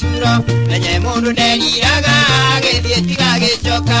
curo. Menye mũndũ nderiraga gĩthiĩ tiga gĩcoka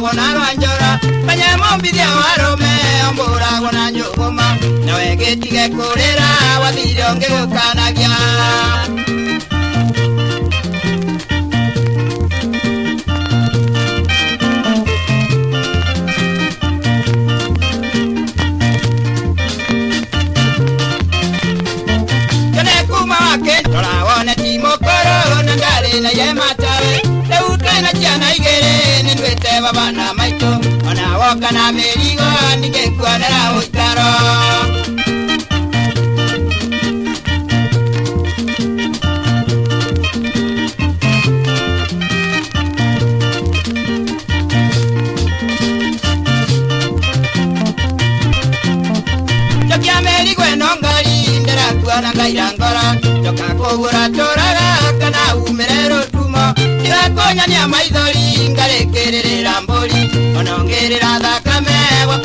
kara worotagwo na rwanjora kanyemumbithia warũme ombũragwo na nyũgũma nawe gĩtige kũrĩra wathire ũngĩgũkanagia kene kuma wake tora wone ti mũkũrũ na ndarĩ na ye nĩ nduĩte babana maitũ ona woka na kũgũra tũraga kana umĩre rũtumo ndigakũnyania maithori ngarĩkĩrĩrĩra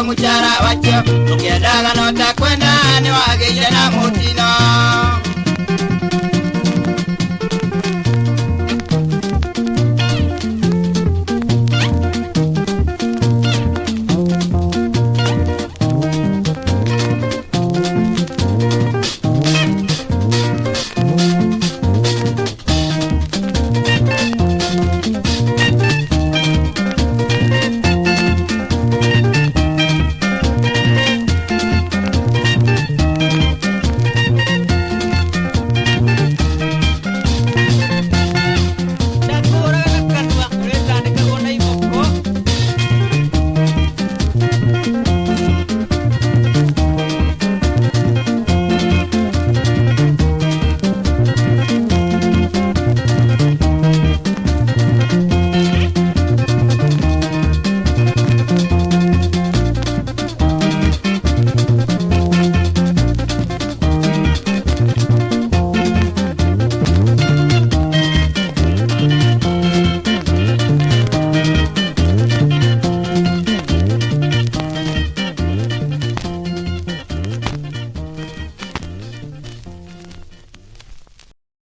ciaku nyoru nĩ wetwo mũcara wacio ũkĩendaga no ta kwenda nĩ wagĩire na mũtino